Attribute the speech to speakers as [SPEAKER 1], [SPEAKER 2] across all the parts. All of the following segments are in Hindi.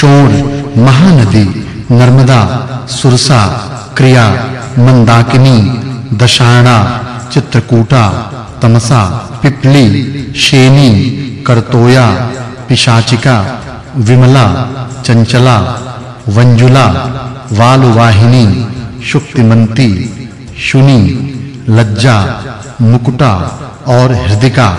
[SPEAKER 1] शोण महानदी, नर्मदा, सुरसा, क्रिया, मंदाकिनी दशाणा चित्रकूटा, तमसा, पिपली, शेनी, करतोया, पिशाचिका, विमला, चंचला, वंजुला, वालुवाहिनी, शुक्तिमंती, शुनि, लज्जा, मुकुटा और हृदिका।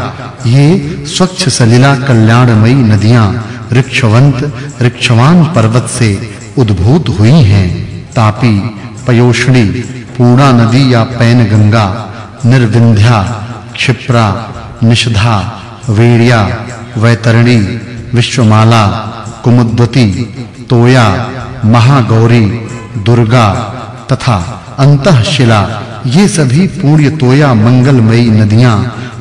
[SPEAKER 1] ये स्वच्छ सलिला कल्याणमयी नदियाँ ऋक्षवंत ऋक्षवान पर्वत से उद्भूत हुई हैं। तापी, पयोष्णी, पूर्णा नदी या पैन गंगा, निर्विंध्या, क्षिप्रा, निषधा, वेड़िया, वैतरणी, विश्वमाला, कुमुद्वती, तोया, महागौरी, दुर्गा तथा अंतःशिला, ये सभी पुण्य तोया मंगलमयी नदियाँ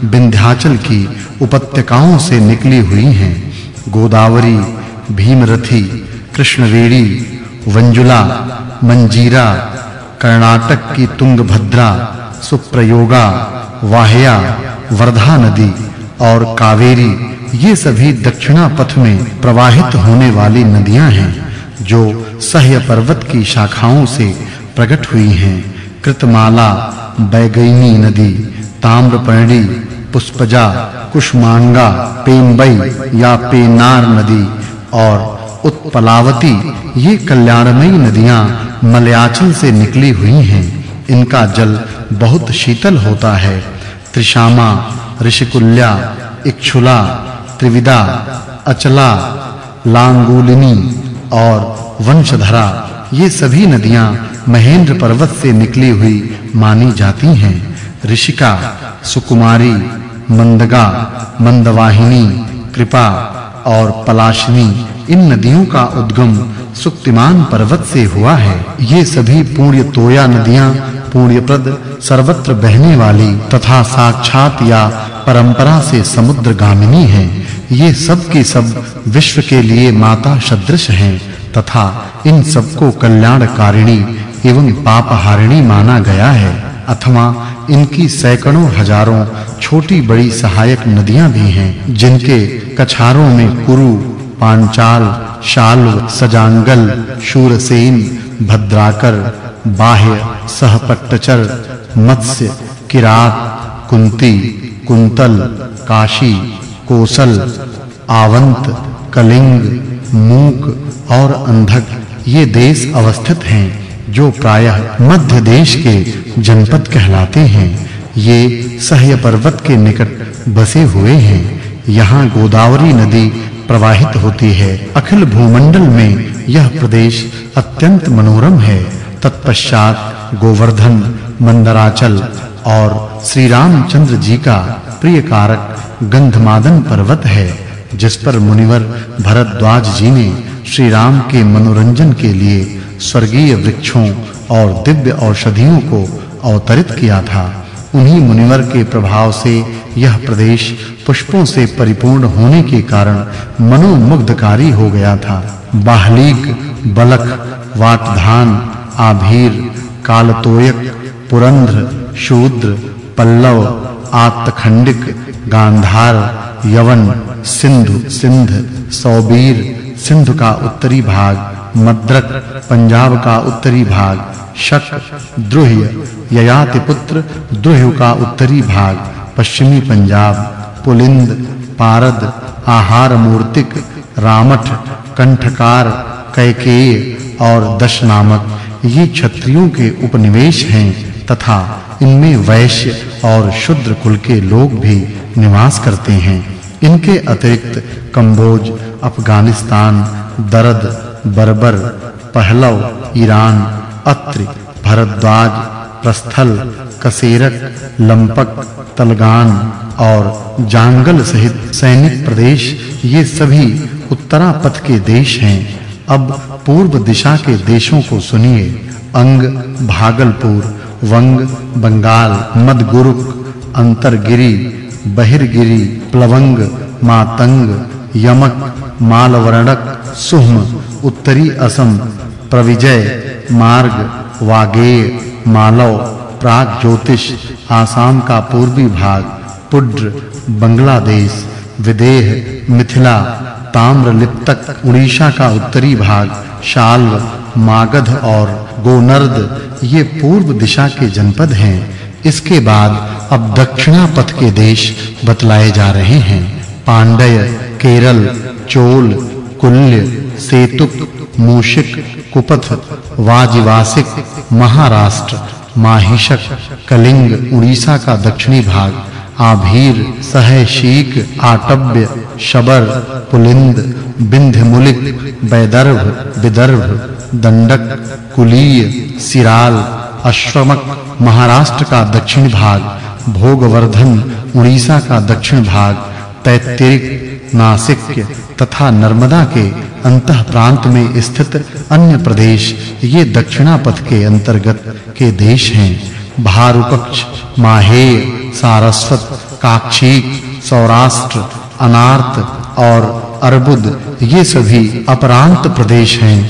[SPEAKER 1] विंध्याचल की उपत्यकाओं से निकली हुई हैं। गोदावरी, भीमरथी, कृष्णवेणी, वंजुला, मंजीरा कर्नाटक की तुंगभद्रा, सुप्रयोगा, वाहया, वर्धा नदी और कावेरी, ये सभी दक्षिणा पथ में प्रवाहित होने वाली नदियाँ हैं, जो सह्य पर्वत की शाखाओं से प्रकट हुई हैं। कृतमाला, बैगैनी नदी, ताम्रपर्णी, पुष्पजा कुष्मांगा पेम्बई या पेनार नदी, और उत्पलावती, ये कल्याणमयी नदियाँ मलयाचल से निकली हुई हैं। इनका जल बहुत शीतल होता है। त्रिशामा, ऋषिकुल्या, इक्षुला, त्रिविदा, अचला, लांगुलिनी और वंशधरा, ये सभी नदियाँ महेंद्र पर्वत से निकली हुई मानी जाती हैं। ऋषिका, सुकुमारी मंदगा, मंदवाहिनी, कृपा और पलाशनी, इन नदियों का उद्गम सुक्तिमान पर्वत से हुआ है। ये सभी पुण्य तोया नदियाँ, पुण्यप्रद, सर्वत्र बहने वाली तथा साक्षात या परंपरा से समुद्र गामिनी हैं। ये सब के सब विश्व के लिए माता सदृश हैं तथा इन सबको कल्याणकारिणी एवं पापहारिणी माना गया है। अथवा इनकी सैकड़ों हज़ारों छोटी बड़ी सहायक नदियाँ भी हैं, जिनके कछारों में कुरु, पांचाल शाल्व सजांगल, शूरसेन, भद्राकर, बाह्य, सहपट्टचर, मत्स्य, किरात, कुंती, कुंतल, काशी, कोसल, आवंत, कलिंग, मूक और अंधक, ये देश अवस्थित हैं। जो प्रायः मध्य देश के जनपद कहलाते हैं, ये सह्य पर्वत के निकट बसे हुए हैं। यहाँ गोदावरी नदी प्रवाहित होती है। अखिल भूमंडल में यह प्रदेश अत्यंत मनोरम है। तत्पश्चात गोवर्धन, मंदराचल और श्री रामचंद्र जी का प्रिय कारक गंधमादन पर्वत है, जिस पर मुनिवर भरद्वाज जी ने श्री राम के मनोरंजन के लिए स्वर्गीय वृक्षों और दिव्य औषधियों को अवतरित किया था। उन्हीं मुनिवर के प्रभाव से यह प्रदेश पुष्पों से परिपूर्ण होने के कारण मनोमुग्धकारी हो गया था। बाहलीक, बलख वाटधान आभीर, कालतोयक, पुरंध्र, शूद्र, पल्लव आत्तखंडिक गांधार, यवन, सिंधु, सिंध, सौबीर सिंधु का उत्तरी भाग, मद्रक, पंजाब का उत्तरी भाग, शक द्रुह्य ययाति पुत्र द्रुह्य का उत्तरी भाग, पश्चिमी पंजाब, पुलिंद, पारद, आहार मूर्तिक, रामठ, कंठकार, कैकेय और दश नामक ये क्षत्रियों के उपनिवेश हैं तथा इनमें वैश्य और शूद्र कुल के लोग भी निवास करते हैं। इनके अतिरिक्त कंबोज, अफ़गानिस्तान, दरद, बर्बर, पहलव, ईरान, अत्रि, भरद्वाज, प्रस्थल, कसेरक, लंपक, तलगान और जांगल सहित सैनिक प्रदेश, ये सभी उत्तरा पथ के देश हैं। अब पूर्व दिशा के देशों को सुनिए। अंग, भागलपुर, वंग, बंगाल मदगुरुक अंतरगिरी बहिरगिरी, प्लवंग, मातंग, यमक, मालवर्णक, सुह्म, उत्तरी असम, प्रविजय, मार्ग, वागेय, मालव, प्राग ज्योतिष, आसाम का पूर्वी भाग, पुड्र, बांग्लादेश, विदेह, मिथिला, ताम्रलिप्तक, उड़ीसा का उत्तरी भाग, शाल्व, मागध और गोनर्द, ये पूर्व दिशा के जनपद हैं। इसके बाद अब दक्षिणा पथ के देश बतलाए जा रहे हैं। पांडय, केरल, चोल, कुल्य, सेतुक, मूषिक, कुपथ, वाजिवासिक, महाराष्ट्र, माहिषक, कलिंग, उड़ीसा का दक्षिणी भाग, आभीर, सहशीक, आटव्य, शबर, पुलिंद बिंध्यमुलिक वैदर्भ, विदर्भ, दंडक, कुलीय, सिराल अश्वमक महाराष्ट्र का दक्षिण भाग, भोगवर्धन उड़ीसा का दक्षिण भाग, तैत्तिरिक, नासिक तथा नर्मदा के अंतः प्रांत में स्थित अन्य प्रदेश ये दक्षिणापथ के अंतर्गत के देश हैं। भारुपक्ष माहे सारस्वत काक्षीक सौराष्ट्र, अनार्त और अर्बुद ये सभी अपरांत प्रदेश हैं।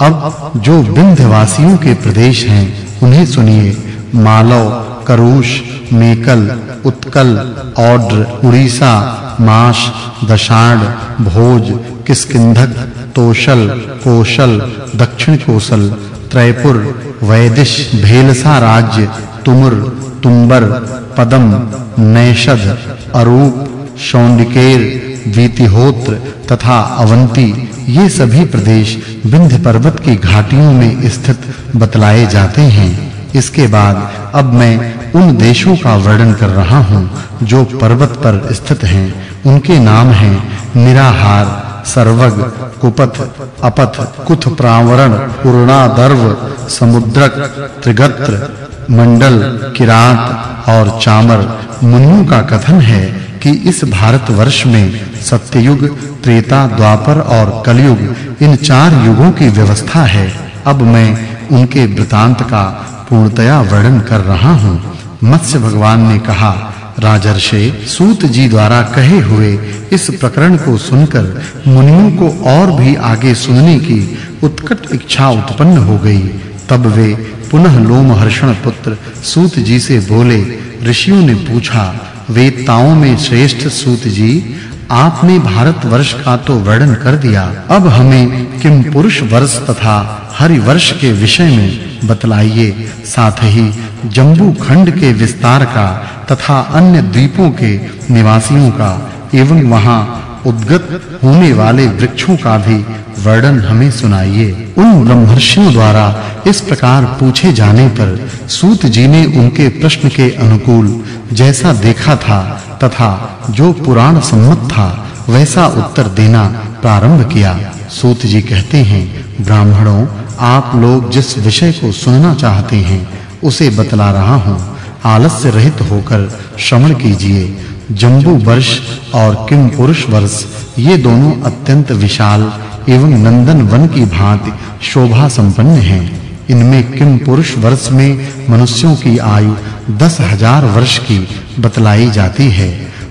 [SPEAKER 1] अब जो विंध्यवासियों के प्रदेश हैं उन्हें सुनिए। मालव करूष मेकल, उत्कल, औड्र, उड़ीसा, माश, दशाण, भोज किष्किंधक तोशल, कोशल, दक्षिण कोशल, त्रैपुर, वैदिश, भेलसा राज्य, तुमुर, तुम्बर, पदम, नैषद, अरूप, शौंडिकेर वीतिहोत्र तथा अवंती, ये सभी प्रदेश विंध्य पर्वत की घाटियों में स्थित बतलाए जाते हैं। इसके बाद अब मैं उन देशों का वर्णन कर रहा हूँ, जो पर्वत पर स्थित हैं। उनके नाम हैं निराहार, सर्वग, कुपथ, अपथ, कुथ प्रावरण, पूर्णादर्व, समुद्रक, त्रिगत्र, मंडल, किरात और चामर। मुनियों का कथन है कि इस भारत वर्ष में सत्ययुग, त्रेता, द्वापर और कलयुग, इन चार युगों की व्यवस्था है। अब मैं उनके वृतांत का पूर्णतया वर्णन कर रहा हूँ। मत्स्य भगवान ने कहा, राजर्षे, सूत जी द्वारा कहे हुए इस प्रकरण को सुनकर मुनियों को और भी आगे सुनने की उत्कट इच्छा उत्पन्न हो गई। तब वे पुनः लोमहर्षण पुत्र सूत जी से बोले, ऋषियों ने पूछा वेदताओं में श्रेष्ठ सूत जी, आपने भारत वर्ष का तो वर्णन कर दिया। अब हमें किम पुरुष वर्ष तथा हरि वर्ष के विषय में बतलाइए। साथ ही जम्बू खंड के विस्तार का तथा अन्य द्वीपों के निवासियों का एवं वहाँ उद्गत होने वाले वृक्षों का भी वर्णन हमें सुनाइए। उन ब्रह्मर्षियों द्वारा इस प्रकार पूछे जाने पर सूत जी ने उनके प्रश्न के अनुकूल जैसा देखा था तथा जो पुराण सम्मत था, वैसा उत्तर देना प्रारंभ किया। सूत जी कहते हैं, ब्राह्मणों, आप लोग जिस विषय को सुनना चाहते हैं, उसे बतला रहा हूँ। आलस्य रहित होकर श्रवण कीजिए। जम्बू वर्ष और किम पुरुष वर्ष, ये दोनों अत्यंत विशाल एवं नंदन वन की भांति शोभा संपन्न हैं। इनमें किम पुरुष वर्ष में मनुष्यों की आयु दस हज़ार वर्ष की बतलाई जाती है।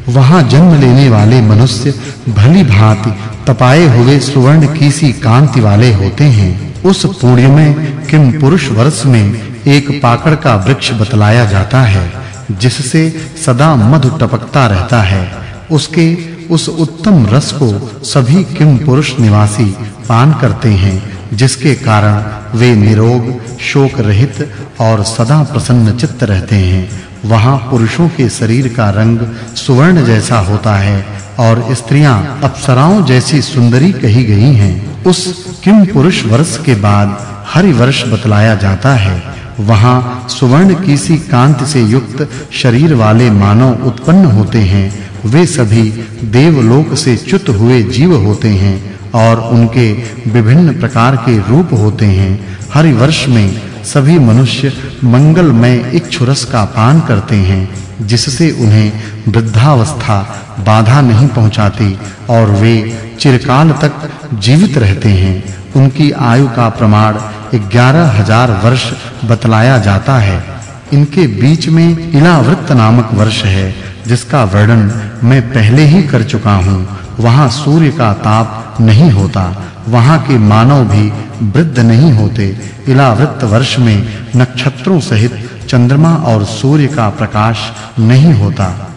[SPEAKER 1] वहाँ जन्म लेने वाले मनुष्य भली भांति तपाए हुए सुवर्ण की सी कांति वाले होते हैं। उस पुण्य में किम पुरुष वर्ष में एक पाकड़ का वृक्ष बतलाया जाता है, जिससे सदा मधु टपकता रहता है। उसके उस उत्तम रस को सभी किम पुरुष निवासी पान करते हैं, जिसके कारण वे निरोग शोक रहित और सदा प्रसन्न चित्त रहते हैं। वहाँ पुरुषों के शरीर का रंग सुवर्ण जैसा होता है और स्त्रियाँ अप्सराओं जैसी सुंदरी कही गई हैं। उस किम पुरुष वर्ष के बाद हरि वर्ष बतलाया जाता है। वहाँ सुवर्ण की सी कांति से युक्त शरीर वाले मानव उत्पन्न होते हैं वे सभी देवलोक से च्युत हुए जीव होते हैं और उनके विभिन्न प्रकार के रूप होते हैं। हर वर्ष में सभी मनुष्य मंगलमय इच्छुरस का पान करते हैं, जिससे उन्हें वृद्धावस्था बाधा नहीं पहुंचाती और वे चिरकाल तक जीवित रहते हैं। उनकी आयु का प्रमाण ग्यारह हज़ार वर्ष बतलाया जाता है। इनके बीच में इलावृत नामक वर्ष है जिसका वर्णन मैं पहले ही कर चुका हूँ, वहाँ सूर्य का ताप नहीं होता, वहाँ के मानव भी वृद्ध नहीं होते। इलावृत वर्ष में नक्षत्रों सहित चंद्रमा और सूर्य का प्रकाश नहीं होता।